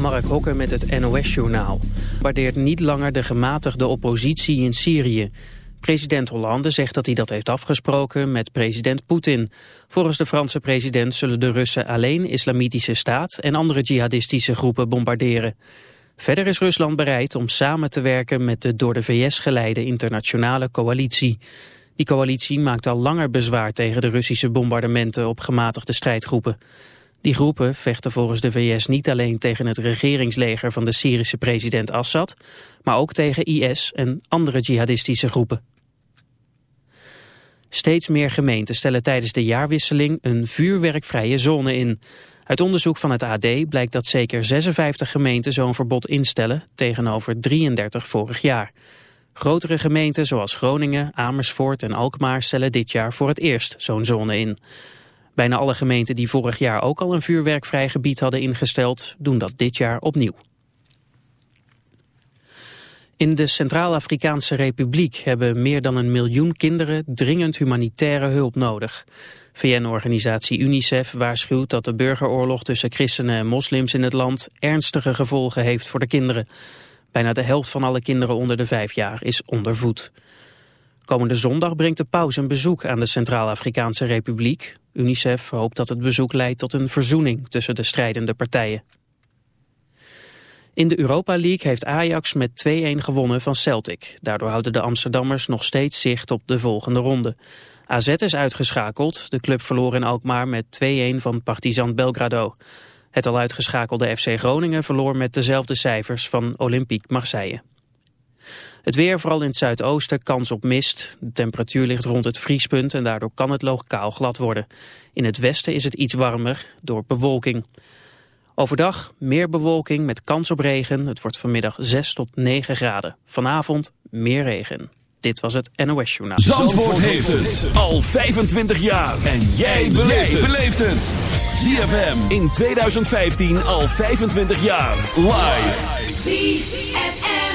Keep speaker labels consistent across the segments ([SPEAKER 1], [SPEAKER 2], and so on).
[SPEAKER 1] Mark Hokker met het NOS-journaal. Waardeert niet langer de gematigde oppositie in Syrië. President Hollande zegt dat hij dat heeft afgesproken met president Poetin. Volgens de Franse president zullen de Russen alleen islamitische staat en andere jihadistische groepen bombarderen. Verder is Rusland bereid om samen te werken met de door de VS geleide internationale coalitie. Die coalitie maakt al langer bezwaar tegen de Russische bombardementen op gematigde strijdgroepen. Die groepen vechten volgens de VS niet alleen tegen het regeringsleger van de Syrische president Assad, maar ook tegen IS en andere jihadistische groepen. Steeds meer gemeenten stellen tijdens de jaarwisseling een vuurwerkvrije zone in. Uit onderzoek van het AD blijkt dat zeker 56 gemeenten zo'n verbod instellen, tegenover 33 vorig jaar. Grotere gemeenten zoals Groningen, Amersfoort en Alkmaar stellen dit jaar voor het eerst zo'n zone in. Bijna alle gemeenten die vorig jaar ook al een vuurwerkvrij gebied hadden ingesteld, doen dat dit jaar opnieuw. In de Centraal-Afrikaanse Republiek hebben meer dan een miljoen kinderen dringend humanitaire hulp nodig. VN-organisatie UNICEF waarschuwt dat de burgeroorlog tussen christenen en moslims in het land ernstige gevolgen heeft voor de kinderen. Bijna de helft van alle kinderen onder de vijf jaar is ondervoed. Komende zondag brengt de paus een bezoek aan de Centraal-Afrikaanse Republiek. UNICEF hoopt dat het bezoek leidt tot een verzoening tussen de strijdende partijen. In de Europa League heeft Ajax met 2-1 gewonnen van Celtic. Daardoor houden de Amsterdammers nog steeds zicht op de volgende ronde. AZ is uitgeschakeld. De club verloor in Alkmaar met 2-1 van Partizan Belgrado. Het al uitgeschakelde FC Groningen verloor met dezelfde cijfers van Olympique Marseille. Het weer, vooral in het zuidoosten, kans op mist. De temperatuur ligt rond het vriespunt en daardoor kan het lokaal glad worden. In het westen is het iets warmer door bewolking. Overdag meer bewolking met kans op regen. Het wordt vanmiddag 6 tot 9 graden. Vanavond meer regen. Dit was het NOS Journaal.
[SPEAKER 2] Zandvoort, heeft het al 25 jaar. En jij beleeft het. ZFM in 2015 al 25 jaar. Live.
[SPEAKER 3] ZFM.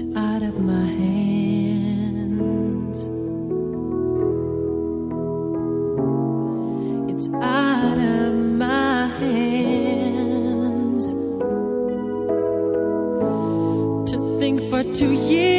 [SPEAKER 4] It's out of my hands. It's out of my hands. To think for two years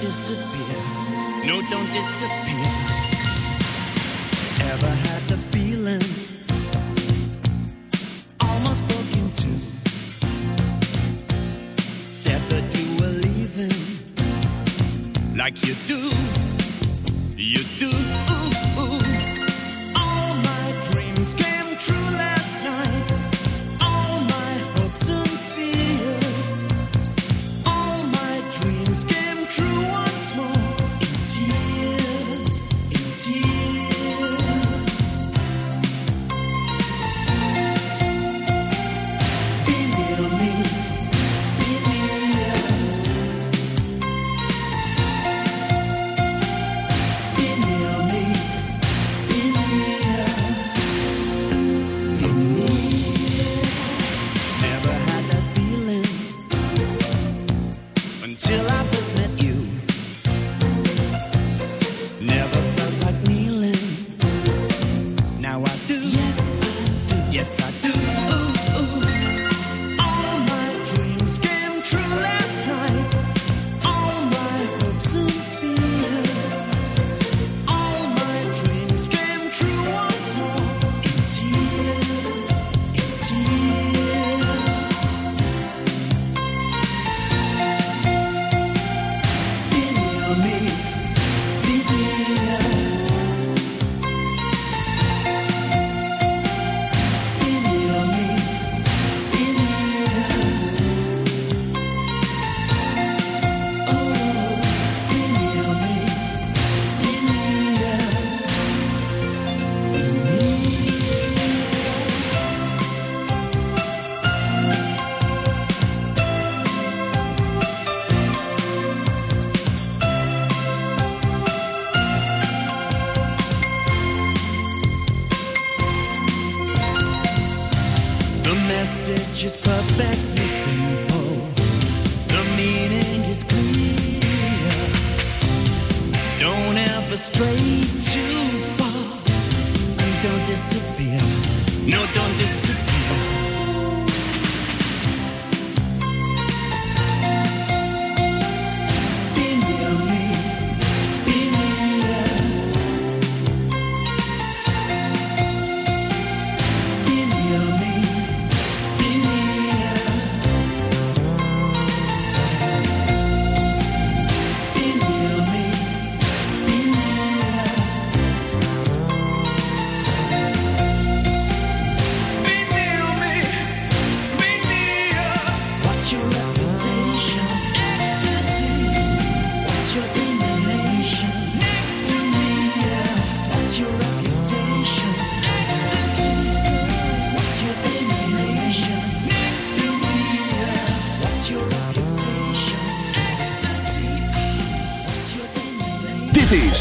[SPEAKER 5] disappear. No, don't disappear.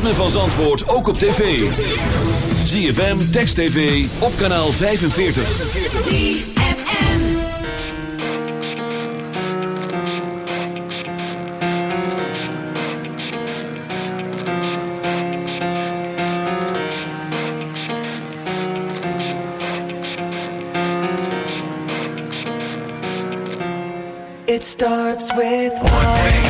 [SPEAKER 2] ritme van Zandvoort ook op tv. ZFM, Text TV, op kanaal 45.
[SPEAKER 3] ZFM
[SPEAKER 6] It starts with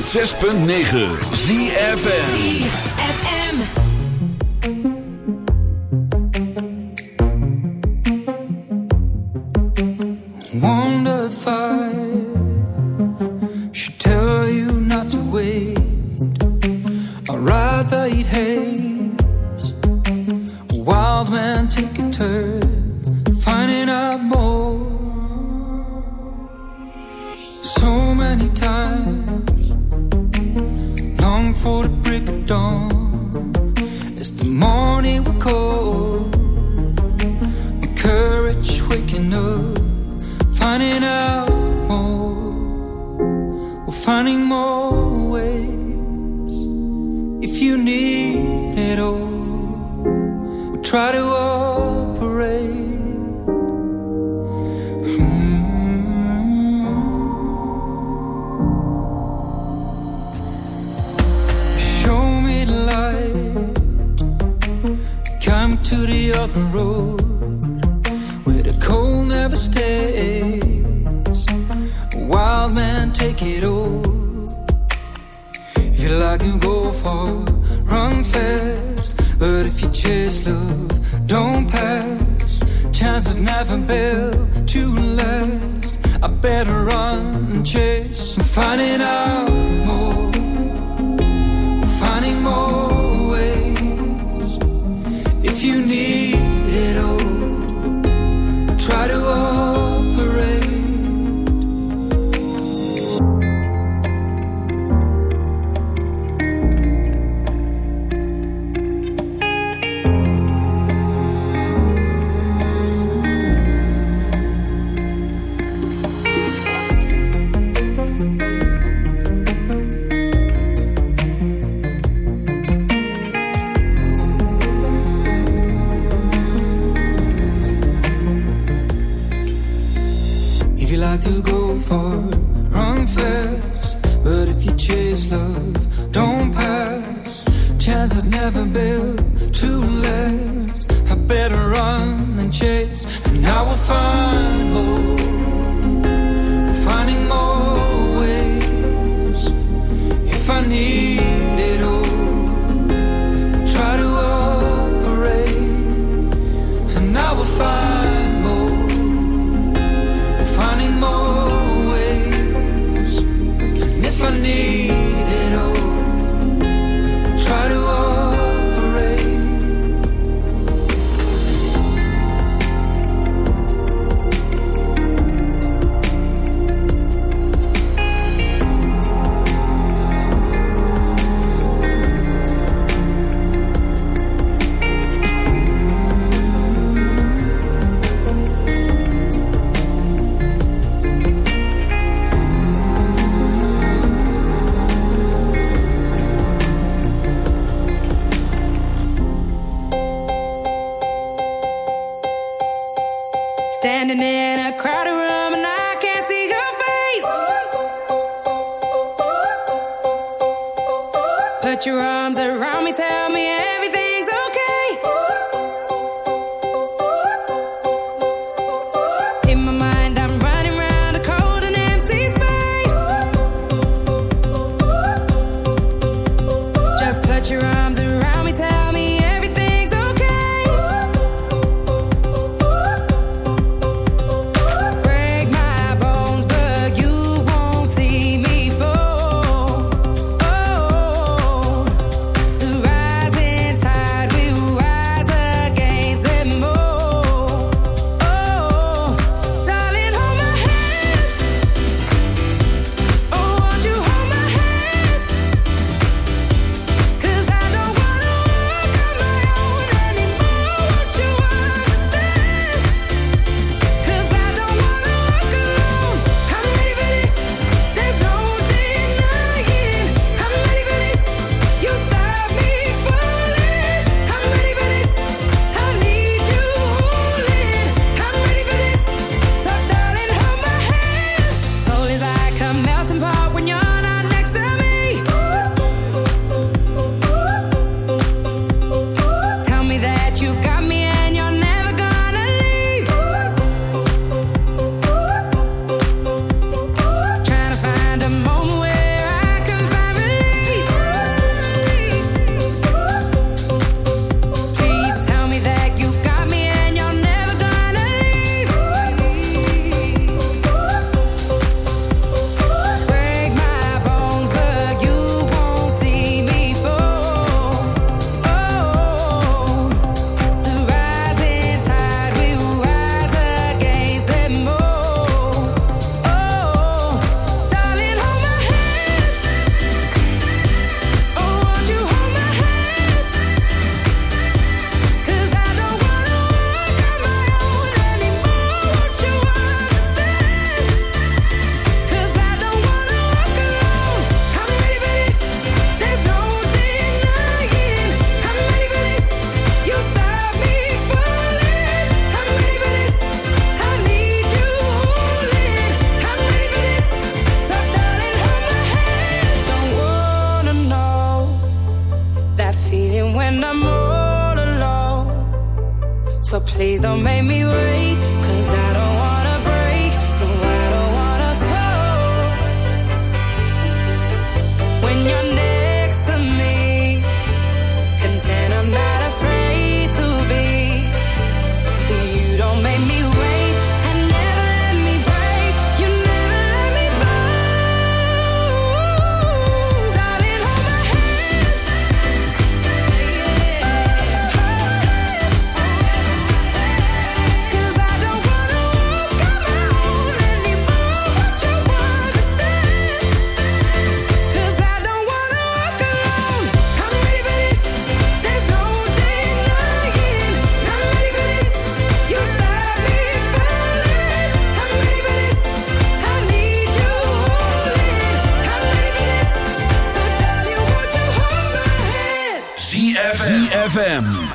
[SPEAKER 7] 106.9 ZFN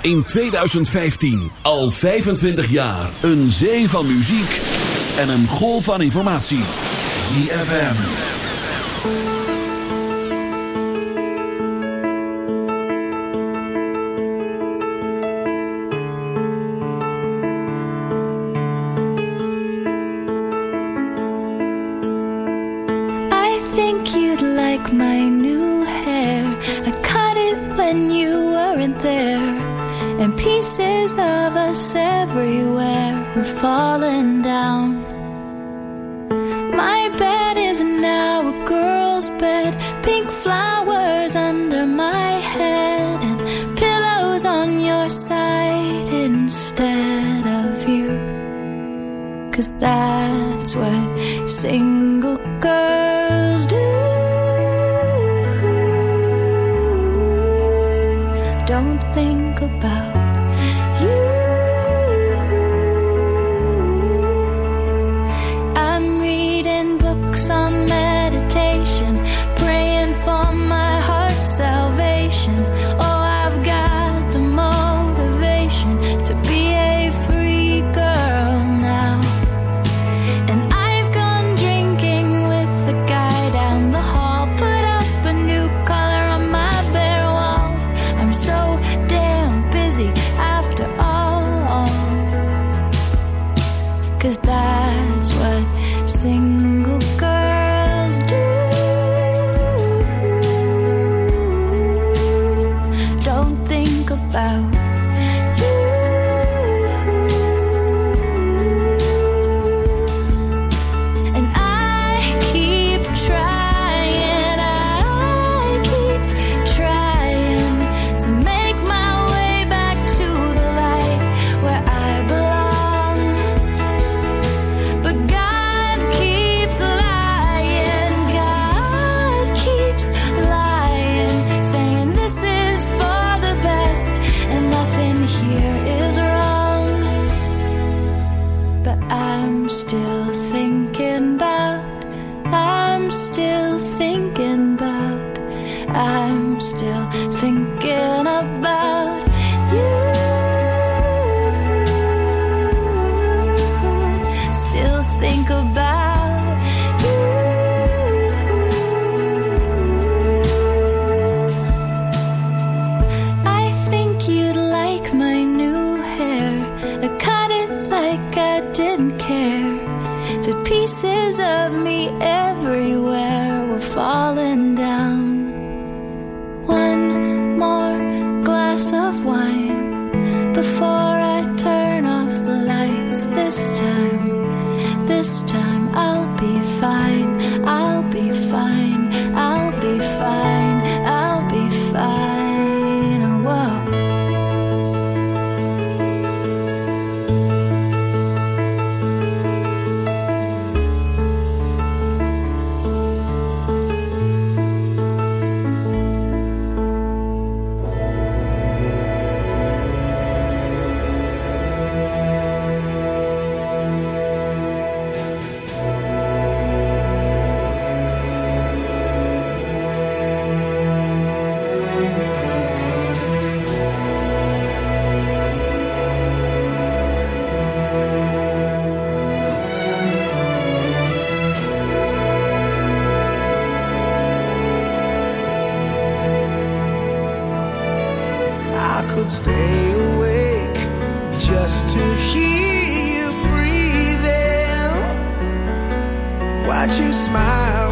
[SPEAKER 8] in
[SPEAKER 2] 2015. Al 25 jaar. Een zee van muziek en een golf van informatie. ZFM.
[SPEAKER 9] I think you'd like my new hair. I cut it when you weren't there. pieces of us everywhere. We're falling down. My bed is now a girl's bed, pink flowers under my head, and pillows on your side instead of you. Cause that's what sings. You
[SPEAKER 10] smile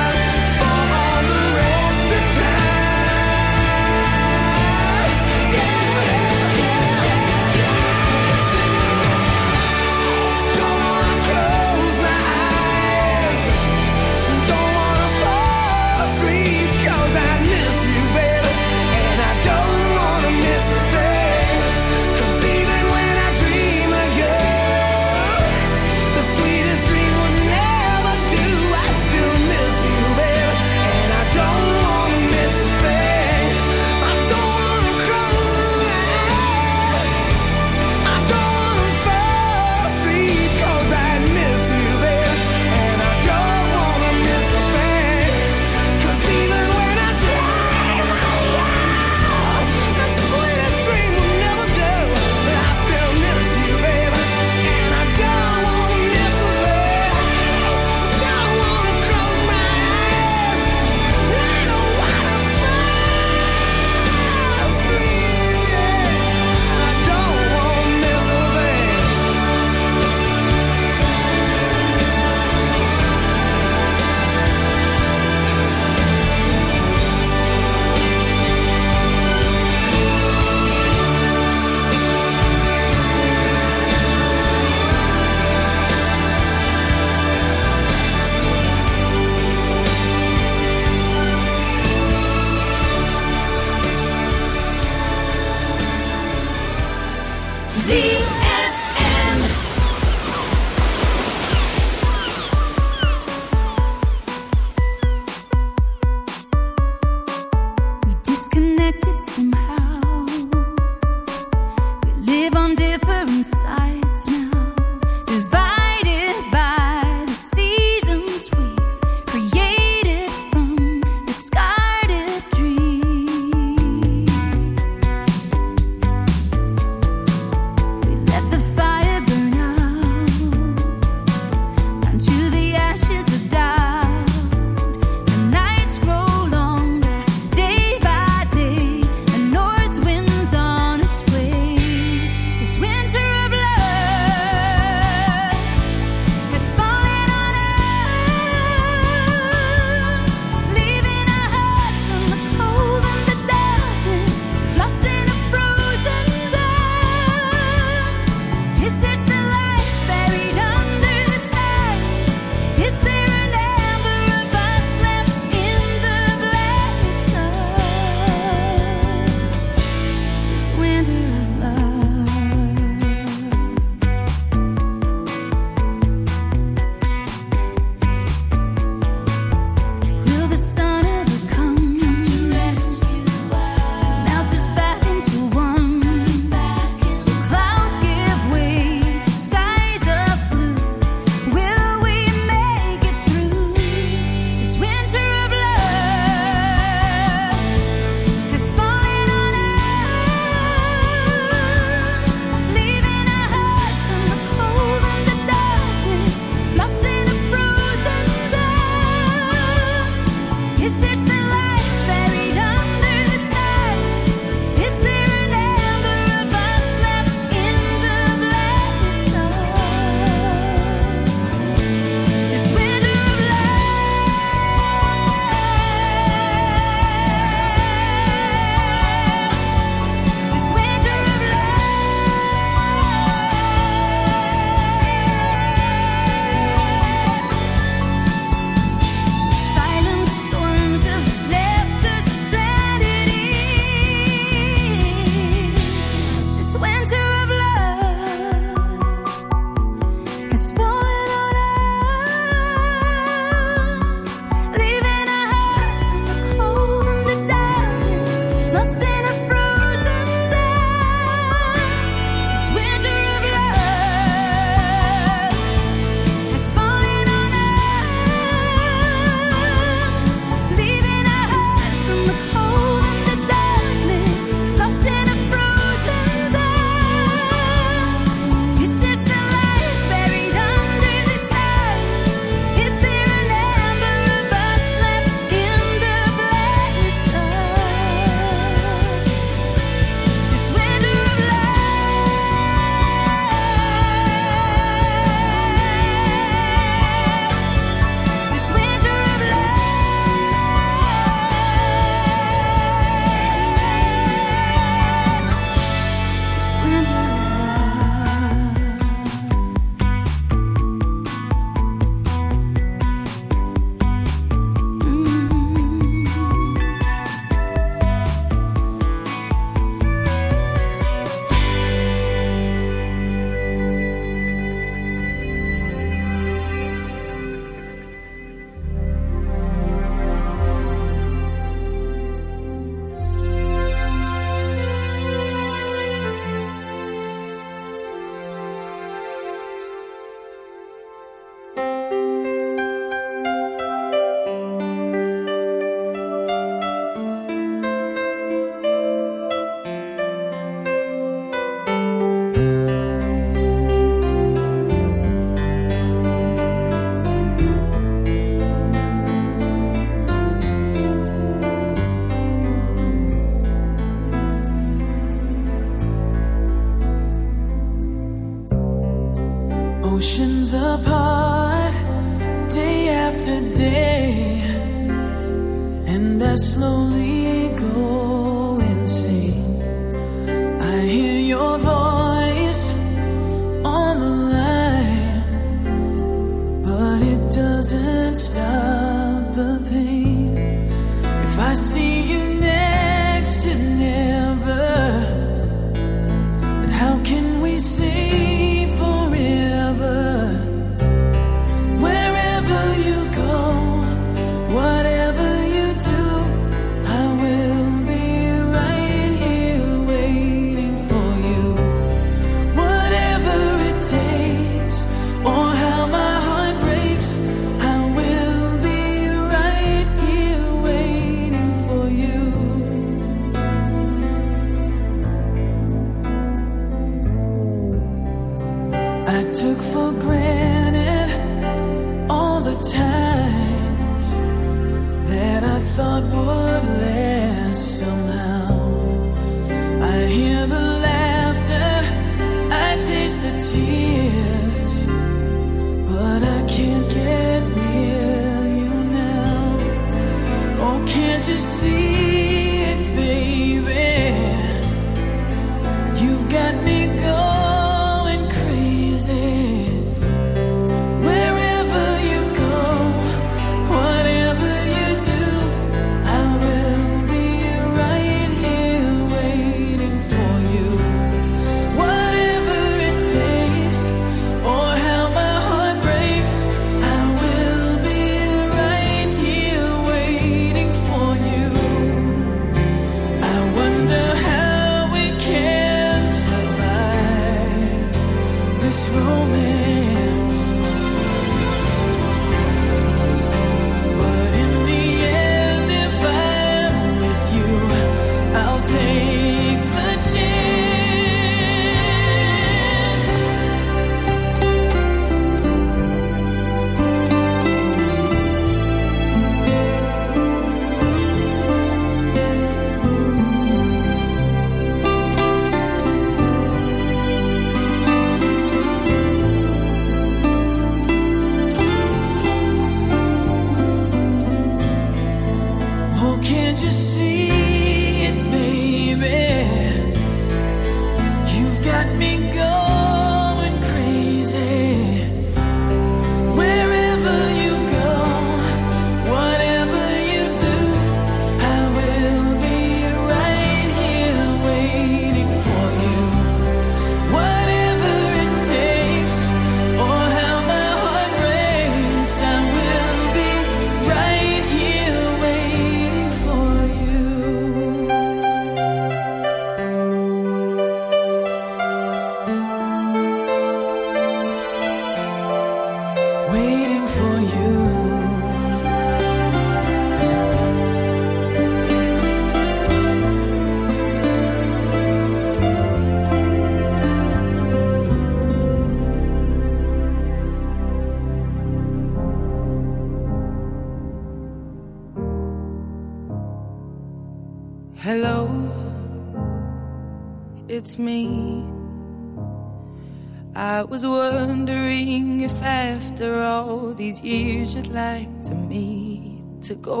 [SPEAKER 11] you'd like to meet to go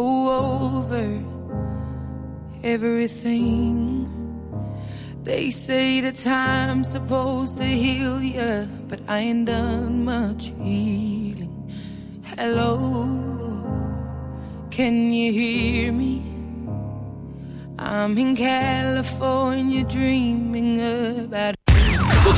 [SPEAKER 11] over everything. They say the time's supposed to heal you, but I ain't done much healing. Hello, can you hear me? I'm in California dreaming about.